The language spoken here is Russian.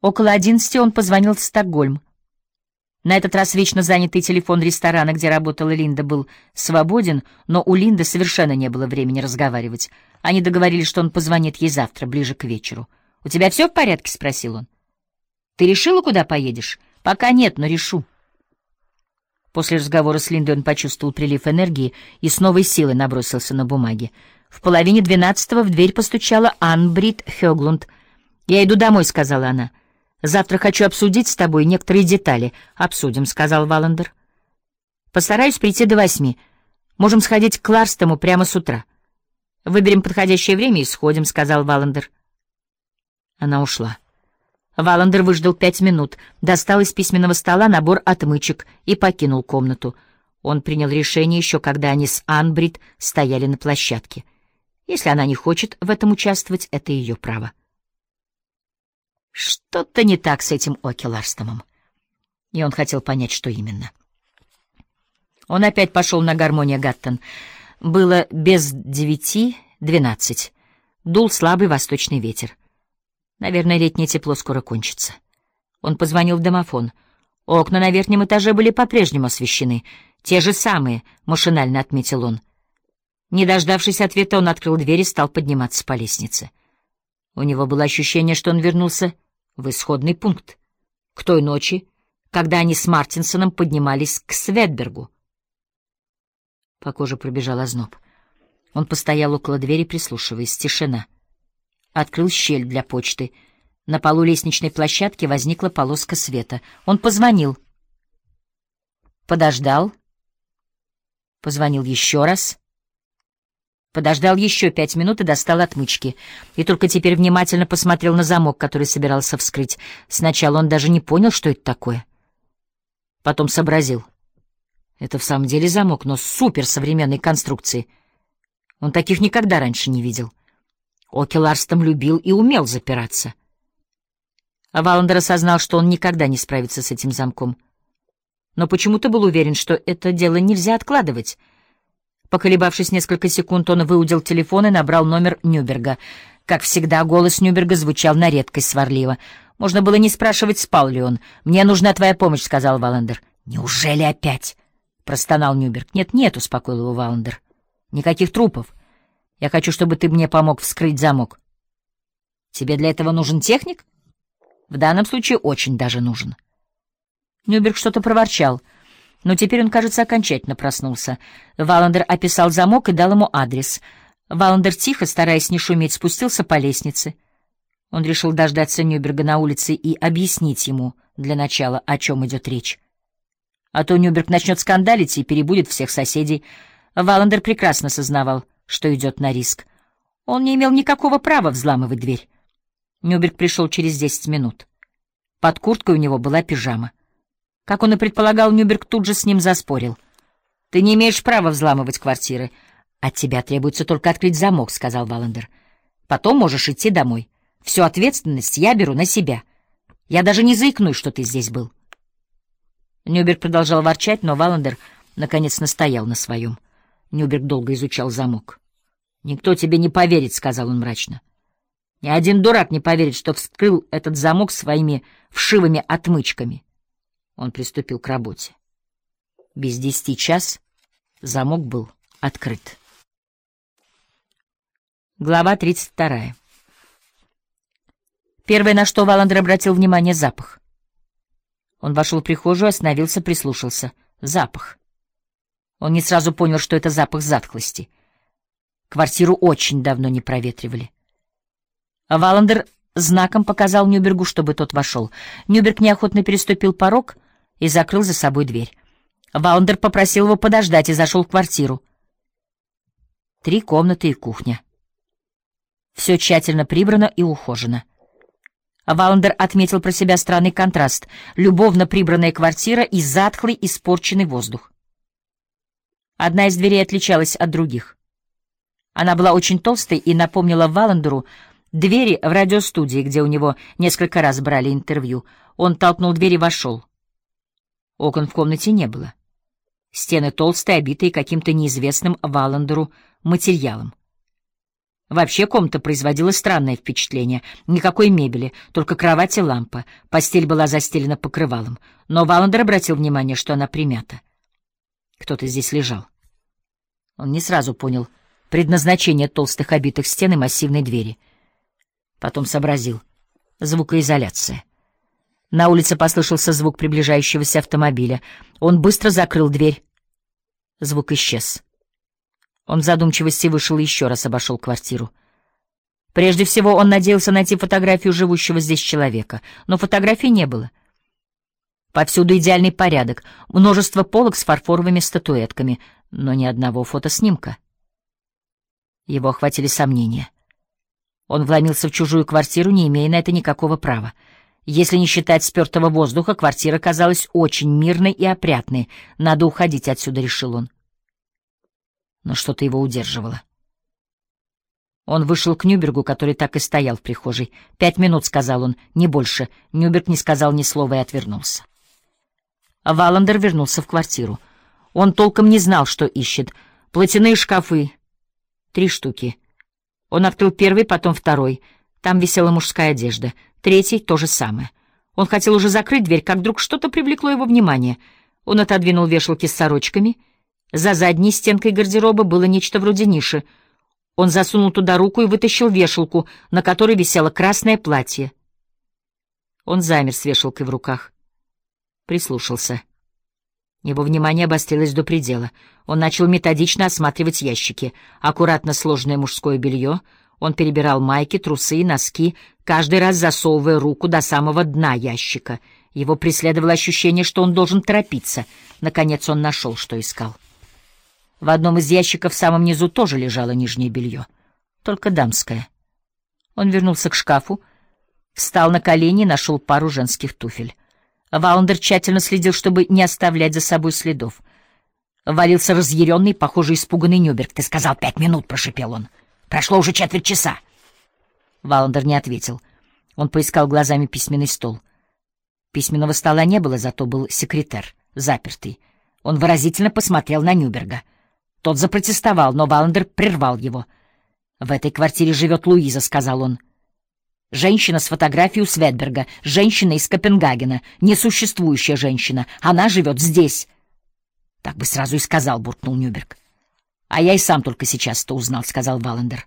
Около одиннадцати он позвонил в Стокгольм. На этот раз вечно занятый телефон ресторана, где работала Линда, был свободен, но у Линды совершенно не было времени разговаривать. Они договорились, что он позвонит ей завтра, ближе к вечеру. «У тебя все в порядке?» — спросил он. «Ты решила, куда поедешь?» «Пока нет, но решу». После разговора с Линдой он почувствовал прилив энергии и с новой силой набросился на бумаги. В половине двенадцатого в дверь постучала Анбрид Хёглунд. «Я иду домой», — сказала она. Завтра хочу обсудить с тобой некоторые детали. Обсудим, — сказал Валандер. Постараюсь прийти до восьми. Можем сходить к Ларстому прямо с утра. Выберем подходящее время и сходим, — сказал Валандер. Она ушла. Валандер выждал пять минут, достал из письменного стола набор отмычек и покинул комнату. Он принял решение еще, когда они с Анбрид стояли на площадке. Если она не хочет в этом участвовать, это ее право. Что-то не так с этим Оки Ларстомом. И он хотел понять, что именно. Он опять пошел на гармония Гаттон. Было без девяти двенадцать. Дул слабый восточный ветер. Наверное, летнее тепло скоро кончится. Он позвонил в домофон. Окна на верхнем этаже были по-прежнему освещены. Те же самые, машинально отметил он. Не дождавшись ответа, он открыл дверь и стал подниматься по лестнице. У него было ощущение, что он вернулся в исходный пункт, к той ночи, когда они с Мартинсоном поднимались к Светбергу. По коже пробежал озноб. Он постоял около двери, прислушиваясь. Тишина. Открыл щель для почты. На полу лестничной площадки возникла полоска света. Он позвонил. Подождал. Позвонил еще раз. Подождал еще пять минут и достал отмычки. И только теперь внимательно посмотрел на замок, который собирался вскрыть. Сначала он даже не понял, что это такое. Потом сообразил. Это в самом деле замок, но суперсовременной конструкции. Он таких никогда раньше не видел. Оки Ларстом любил и умел запираться. А Валандер осознал, что он никогда не справится с этим замком. Но почему-то был уверен, что это дело нельзя откладывать — Поколебавшись несколько секунд, он выудил телефон и набрал номер Нюберга. Как всегда, голос Нюберга звучал на редкость сварливо. Можно было не спрашивать, спал ли он. «Мне нужна твоя помощь», — сказал Валандер. «Неужели опять?» — простонал Нюберг. «Нет, нет», — успокоил его Валандер. «Никаких трупов. Я хочу, чтобы ты мне помог вскрыть замок». «Тебе для этого нужен техник?» «В данном случае очень даже нужен». Нюберг что-то проворчал — но теперь он, кажется, окончательно проснулся. Валандер описал замок и дал ему адрес. Валандер тихо, стараясь не шуметь, спустился по лестнице. Он решил дождаться Нюберга на улице и объяснить ему для начала, о чем идет речь. А то Нюберг начнет скандалить и перебудет всех соседей. Валандер прекрасно сознавал, что идет на риск. Он не имел никакого права взламывать дверь. Нюберг пришел через десять минут. Под курткой у него была пижама. Как он и предполагал, Нюберг тут же с ним заспорил. «Ты не имеешь права взламывать квартиры. От тебя требуется только открыть замок», — сказал Валандер. «Потом можешь идти домой. Всю ответственность я беру на себя. Я даже не заикнусь, что ты здесь был». Нюберг продолжал ворчать, но Валандер наконец настоял на своем. Нюберг долго изучал замок. «Никто тебе не поверит», — сказал он мрачно. «Ни один дурак не поверит, что вскрыл этот замок своими вшивыми отмычками». Он приступил к работе. Без десяти час замок был открыт. Глава 32. Первое, на что Валандер обратил внимание, — запах. Он вошел в прихожую, остановился, прислушался. Запах. Он не сразу понял, что это запах затхлости. Квартиру очень давно не проветривали. Валандер знаком показал Нюбергу, чтобы тот вошел. Нюберг неохотно переступил порог — и закрыл за собой дверь. Ваундер попросил его подождать и зашел в квартиру. Три комнаты и кухня. Все тщательно прибрано и ухожено. Ваундер отметил про себя странный контраст — любовно прибранная квартира и затхлый, испорченный воздух. Одна из дверей отличалась от других. Она была очень толстой и напомнила Валандеру двери в радиостудии, где у него несколько раз брали интервью. Он толкнул дверь и вошел. Окон в комнате не было. Стены толстые, обитые каким-то неизвестным Валандеру материалом. Вообще комната производила странное впечатление. Никакой мебели, только кровать и лампа. Постель была застелена покрывалом. Но Валандер обратил внимание, что она примята. Кто-то здесь лежал. Он не сразу понял предназначение толстых обитых стен и массивной двери. Потом сообразил. Звукоизоляция. На улице послышался звук приближающегося автомобиля. Он быстро закрыл дверь. Звук исчез. Он в задумчивости вышел и еще раз обошел квартиру. Прежде всего он надеялся найти фотографию живущего здесь человека, но фотографии не было. Повсюду идеальный порядок, множество полок с фарфоровыми статуэтками, но ни одного фотоснимка. Его охватили сомнения. Он вломился в чужую квартиру, не имея на это никакого права. Если не считать спертого воздуха, квартира казалась очень мирной и опрятной. Надо уходить отсюда, решил он но что-то его удерживало. Он вышел к Нюбергу, который так и стоял в прихожей. «Пять минут», — сказал он, — «не больше». Нюберг не сказал ни слова и отвернулся. Валандер вернулся в квартиру. Он толком не знал, что ищет. Платяные шкафы. Три штуки. Он открыл первый, потом второй. Там висела мужская одежда. Третий — то же самое. Он хотел уже закрыть дверь, как вдруг что-то привлекло его внимание. Он отодвинул вешалки с сорочками — за задней стенкой гардероба было нечто вроде ниши. Он засунул туда руку и вытащил вешалку, на которой висело красное платье. Он замер с вешалкой в руках. Прислушался. Его внимание обострилось до предела. Он начал методично осматривать ящики. Аккуратно сложенное мужское белье. Он перебирал майки, трусы и носки, каждый раз засовывая руку до самого дна ящика. Его преследовало ощущение, что он должен торопиться. Наконец он нашел, что искал. В одном из ящиков в самом низу тоже лежало нижнее белье, только дамское. Он вернулся к шкафу, встал на колени и нашел пару женских туфель. Ваундер тщательно следил, чтобы не оставлять за собой следов. Валился разъяренный, похоже, испуганный Нюберг. «Ты сказал пять минут», — прошепел он. «Прошло уже четверть часа». Валандер не ответил. Он поискал глазами письменный стол. Письменного стола не было, зато был секретарь, запертый. Он выразительно посмотрел на Нюберга — тот запротестовал, но Валандер прервал его. «В этой квартире живет Луиза», — сказал он. «Женщина с фотографией у Светберга, женщина из Копенгагена, несуществующая женщина. Она живет здесь». «Так бы сразу и сказал», — буркнул Нюберг. «А я и сам только сейчас это узнал», — сказал Валандер.